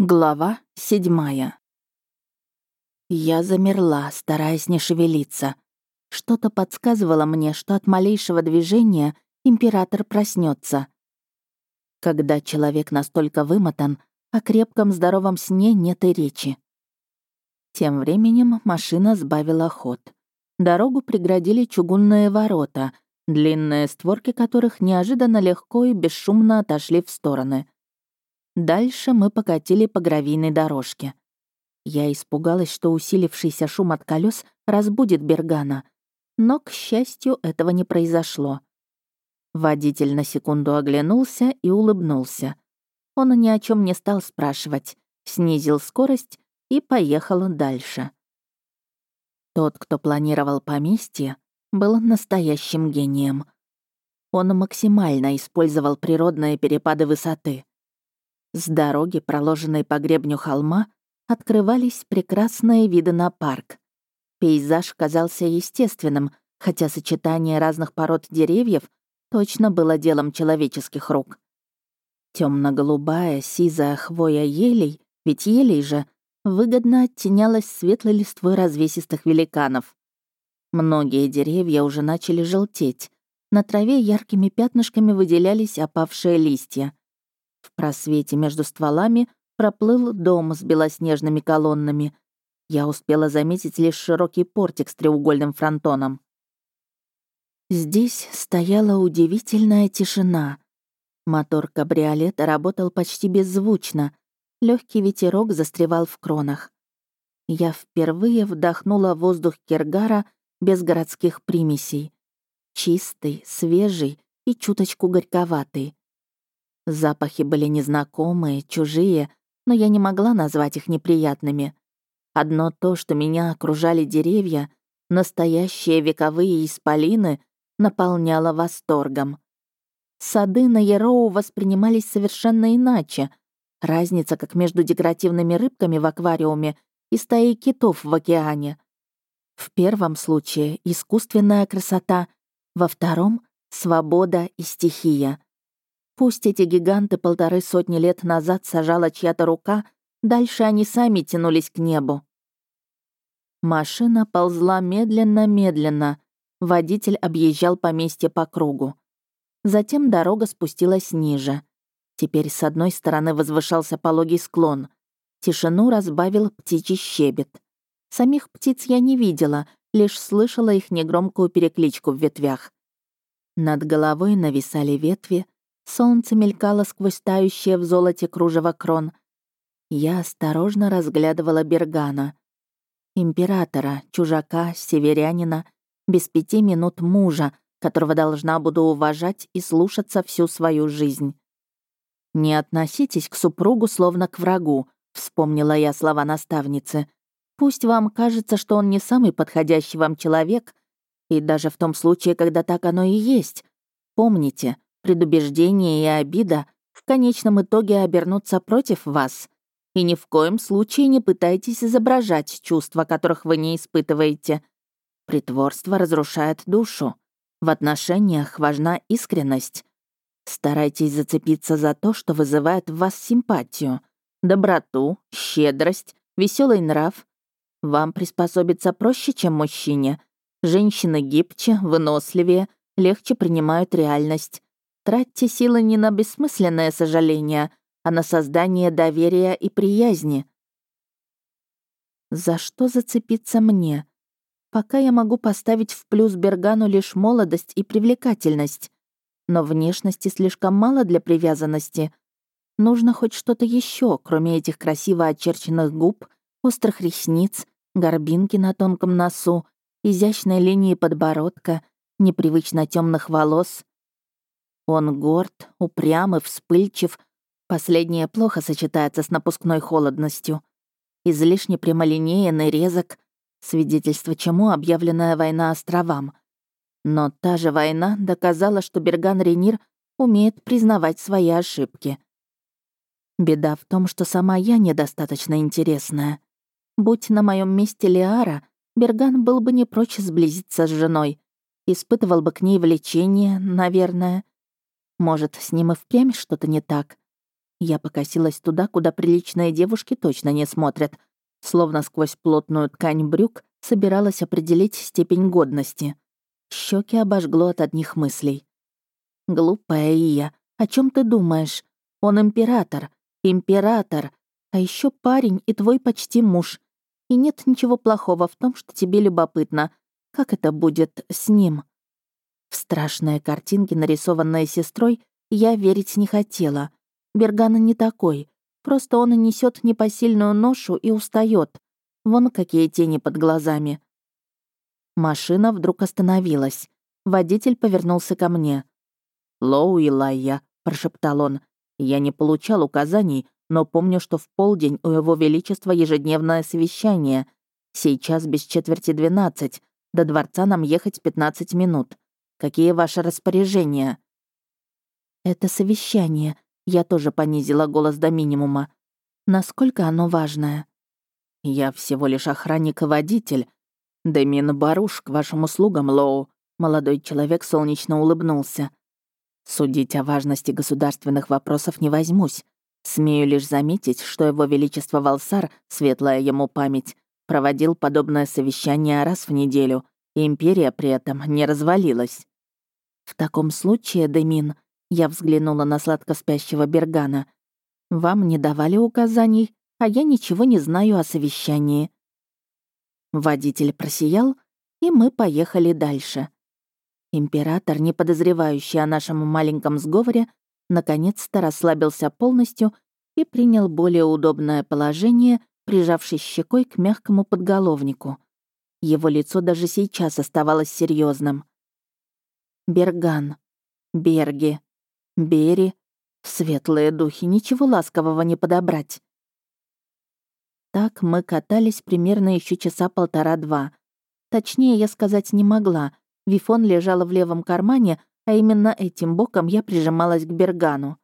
Глава седьмая. Я замерла, стараясь не шевелиться. Что-то подсказывало мне, что от малейшего движения император проснется. Когда человек настолько вымотан, о крепком здоровом сне нет и речи. Тем временем машина сбавила ход. Дорогу преградили чугунные ворота, длинные створки которых неожиданно легко и бесшумно отошли в стороны — Дальше мы покатили по гравийной дорожке. Я испугалась, что усилившийся шум от колес разбудит Бергана, но, к счастью, этого не произошло. Водитель на секунду оглянулся и улыбнулся. Он ни о чем не стал спрашивать, снизил скорость и поехал дальше. Тот, кто планировал поместье, был настоящим гением. Он максимально использовал природные перепады высоты. С дороги, проложенной по гребню холма, открывались прекрасные виды на парк. Пейзаж казался естественным, хотя сочетание разных пород деревьев точно было делом человеческих рук. Темно-голубая, сизая хвоя елей, ведь елей же, выгодно оттенялась светлой листвой развесистых великанов. Многие деревья уже начали желтеть. На траве яркими пятнышками выделялись опавшие листья. В просвете между стволами проплыл дом с белоснежными колоннами. Я успела заметить лишь широкий портик с треугольным фронтоном. Здесь стояла удивительная тишина. Мотор кабриолета работал почти беззвучно. Легкий ветерок застревал в кронах. Я впервые вдохнула воздух Киргара без городских примесей. Чистый, свежий и чуточку горьковатый. Запахи были незнакомые, чужие, но я не могла назвать их неприятными. Одно то, что меня окружали деревья, настоящие вековые исполины, наполняло восторгом. Сады на Яроу воспринимались совершенно иначе. Разница как между декоративными рыбками в аквариуме и стаей китов в океане. В первом случае — искусственная красота, во втором — свобода и стихия. Пусть эти гиганты полторы сотни лет назад сажала чья-то рука, дальше они сами тянулись к небу. Машина ползла медленно-медленно. Водитель объезжал поместье по кругу. Затем дорога спустилась ниже. Теперь с одной стороны возвышался пологий склон. Тишину разбавил птичий щебет. Самих птиц я не видела, лишь слышала их негромкую перекличку в ветвях. Над головой нависали ветви, Солнце мелькало сквозь тающее в золоте кружево крон. Я осторожно разглядывала Бергана. Императора, чужака, северянина, без пяти минут мужа, которого должна буду уважать и слушаться всю свою жизнь. «Не относитесь к супругу словно к врагу», — вспомнила я слова наставницы. «Пусть вам кажется, что он не самый подходящий вам человек, и даже в том случае, когда так оно и есть. Помните, предубеждение и обида в конечном итоге обернутся против вас. И ни в коем случае не пытайтесь изображать чувства, которых вы не испытываете. Притворство разрушает душу. В отношениях важна искренность. Старайтесь зацепиться за то, что вызывает в вас симпатию, доброту, щедрость, веселый нрав. Вам приспособиться проще, чем мужчине. Женщины гибче, выносливее, легче принимают реальность. Тратьте силы не на бессмысленное сожаление, а на создание доверия и приязни. За что зацепиться мне? Пока я могу поставить в плюс Бергану лишь молодость и привлекательность. Но внешности слишком мало для привязанности. Нужно хоть что-то еще, кроме этих красиво очерченных губ, острых ресниц, горбинки на тонком носу, изящной линии подбородка, непривычно темных волос. Он горд, упрям и вспыльчив. Последнее плохо сочетается с напускной холодностью. Излишне прямолинеен и резок, свидетельство чему объявленная война островам. Но та же война доказала, что Берган Ренир умеет признавать свои ошибки. Беда в том, что сама я недостаточно интересная. Будь на моем месте Лиара, Берган был бы не прочь сблизиться с женой, испытывал бы к ней влечение, наверное, может, с ним и впрямь что-то не так. Я покосилась туда, куда приличные девушки точно не смотрят. Словно сквозь плотную ткань брюк собиралась определить степень годности. Щеки обожгло от одних мыслей. «Глупая Ия, о чем ты думаешь? Он император, император, а еще парень и твой почти муж. И нет ничего плохого в том, что тебе любопытно, как это будет с ним». В страшные картинки, нарисованные сестрой, я верить не хотела. Бергана не такой. Просто он несет непосильную ношу и устает. Вон какие тени под глазами. Машина вдруг остановилась. Водитель повернулся ко мне. «Лоу и Лайя», — прошептал он. «Я не получал указаний, но помню, что в полдень у Его Величества ежедневное совещание. Сейчас без четверти двенадцать. До дворца нам ехать пятнадцать минут. Какие ваши распоряжения?» «Это совещание», я тоже понизила голос до минимума. Насколько оно важное? Я всего лишь охранник и водитель. Демин Баруш к вашим услугам, Лоу. Молодой человек солнечно улыбнулся. Судить о важности государственных вопросов не возьмусь. Смею лишь заметить, что его величество Валсар, светлая ему память, проводил подобное совещание раз в неделю, и империя при этом не развалилась. В таком случае, Демин, я взглянула на сладко спящего Бергана. «Вам не давали указаний, а я ничего не знаю о совещании». Водитель просиял, и мы поехали дальше. Император, не подозревающий о нашем маленьком сговоре, наконец-то расслабился полностью и принял более удобное положение, прижавшись щекой к мягкому подголовнику. Его лицо даже сейчас оставалось серьезным. Берган. Берги. Бери. Светлые духи, ничего ласкового не подобрать. Так мы катались примерно еще часа полтора-два. Точнее, я сказать не могла. Вифон лежала в левом кармане, а именно этим боком я прижималась к Бергану.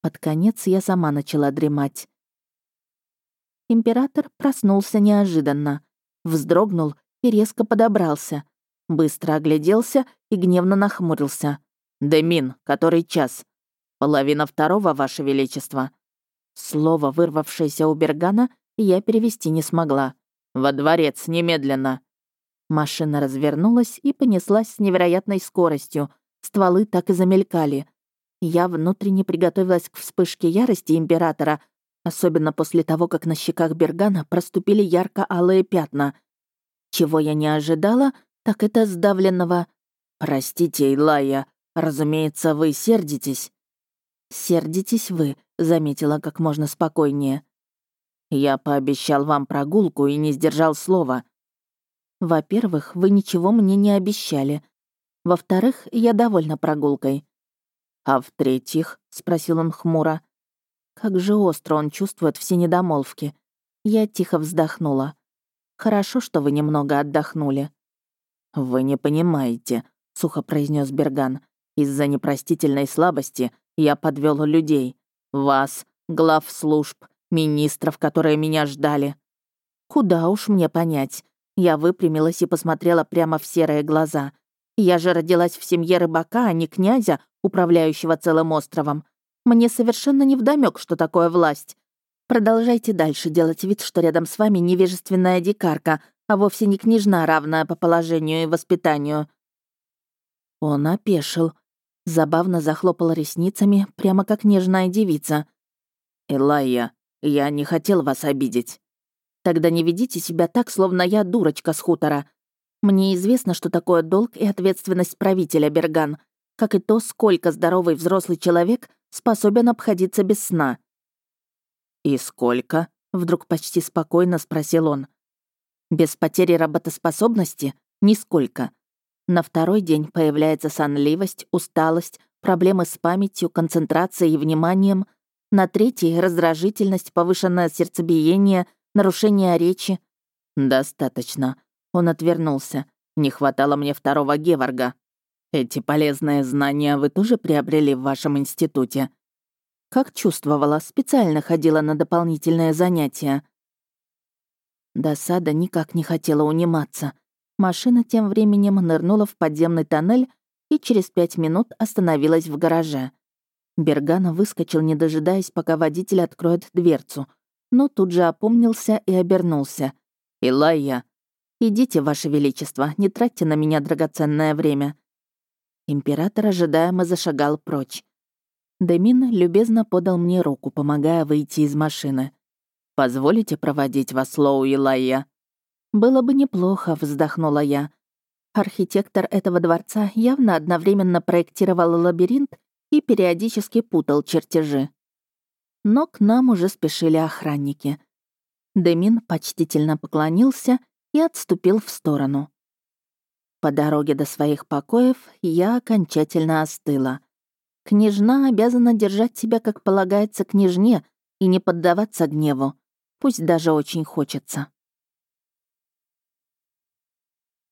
Под конец я сама начала дремать. Император проснулся неожиданно, вздрогнул и резко подобрался, быстро огляделся и гневно нахмурился. «Демин, который час?» «Половина второго, Ваше Величество». Слово, вырвавшееся у Бергана, я перевести не смогла. «Во дворец, немедленно!» Машина развернулась и понеслась с невероятной скоростью. Стволы так и замелькали. Я внутренне приготовилась к вспышке ярости императора, особенно после того, как на щеках Бергана проступили ярко-алые пятна. Чего я не ожидала, так это сдавленного «Простите, Илая, «Разумеется, вы сердитесь». «Сердитесь вы», — заметила как можно спокойнее. «Я пообещал вам прогулку и не сдержал слова». «Во-первых, вы ничего мне не обещали. Во-вторых, я довольна прогулкой». «А в-третьих?» — спросил он хмуро. Как же остро он чувствует все недомолвки. Я тихо вздохнула. «Хорошо, что вы немного отдохнули». «Вы не понимаете», — сухо произнес Берган. Из-за непростительной слабости я подвел людей. Вас, глав служб, министров, которые меня ждали. Куда уж мне понять. Я выпрямилась и посмотрела прямо в серые глаза. Я же родилась в семье рыбака, а не князя, управляющего целым островом. Мне совершенно невдомёк, что такое власть. Продолжайте дальше делать вид, что рядом с вами невежественная дикарка, а вовсе не княжна, равная по положению и воспитанию». Он опешил. Забавно захлопала ресницами, прямо как нежная девица. «Элайя, я не хотел вас обидеть. Тогда не ведите себя так, словно я дурочка с хутора. Мне известно, что такое долг и ответственность правителя Берган, как и то, сколько здоровый взрослый человек способен обходиться без сна». «И сколько?» — вдруг почти спокойно спросил он. «Без потери работоспособности? Нисколько. На второй день появляется сонливость, усталость, проблемы с памятью, концентрацией и вниманием. На третий — раздражительность, повышенное сердцебиение, нарушение речи. «Достаточно». Он отвернулся. «Не хватало мне второго Геварга. Эти полезные знания вы тоже приобрели в вашем институте?» Как чувствовала, специально ходила на дополнительные занятия. Досада никак не хотела униматься. Машина тем временем нырнула в подземный тоннель и через пять минут остановилась в гараже. Бергана выскочил, не дожидаясь, пока водитель откроет дверцу, но тут же опомнился и обернулся. «Илайя!» «Идите, Ваше Величество, не тратьте на меня драгоценное время». Император ожидаемо зашагал прочь. Демин любезно подал мне руку, помогая выйти из машины. «Позволите проводить вас, Лоу Илайя?» «Было бы неплохо», — вздохнула я. Архитектор этого дворца явно одновременно проектировал лабиринт и периодически путал чертежи. Но к нам уже спешили охранники. Демин почтительно поклонился и отступил в сторону. По дороге до своих покоев я окончательно остыла. Княжна обязана держать себя, как полагается, княжне, и не поддаваться гневу, пусть даже очень хочется.